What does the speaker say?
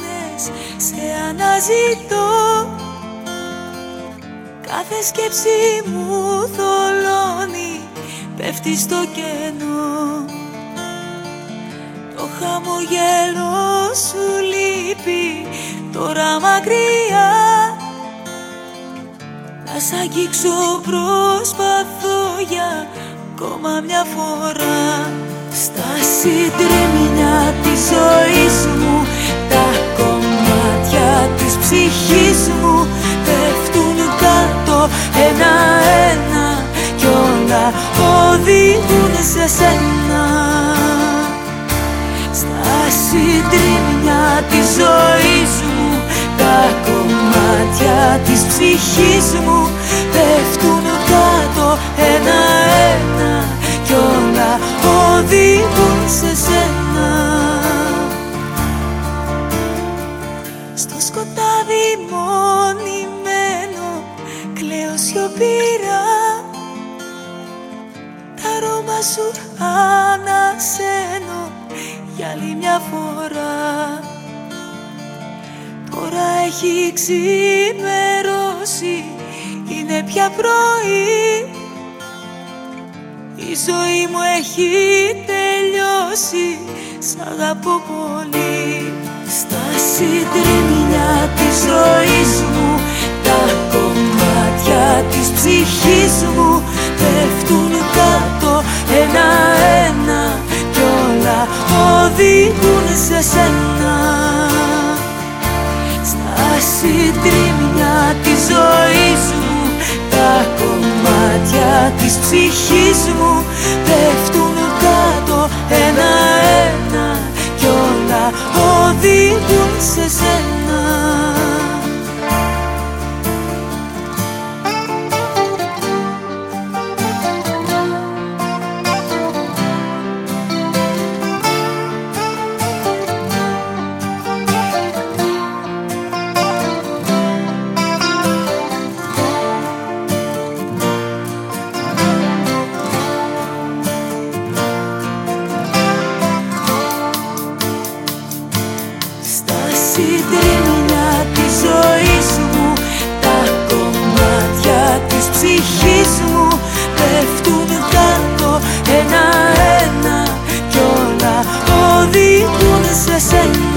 νύχτες σε αναζητώ. Κάθε σκέψη μου θολώνει Πέφτει στο κενό. Το χαμογέλο σου λείπει Τώρα μακριά. Να σ' αγγίξω προσπαθώ για ακόμα μια φορά Στα συντρίμμια της ζωής μου Τα κομμάτια της ψυχής μου ένα-ένα κι όλα οδηγούν σε σένα. Στα συντρίμμια της ζωής σκοτάδι μόνη Κλαίω σιωπηρά. Τα αρώμα σου ανασένω Για άλλη μια φορά. Τώρα έχει ξημερώσει Είναι πια πρωί. Η ζωή μου έχει τελειώσει Σ' αγαπώ πολύ Στα συντρίμμια της ζωής μου Τα της ψυχής μου πέφτουν κάτω ένα-ένα κι όλα οδηγούν σε σένα. Στα συντρίμμια της ζωής μου τα κομμάτια της ψυχής μου πέφτουν κάτω ένα-ένα οδηγούν σε κάτω ένα-ένα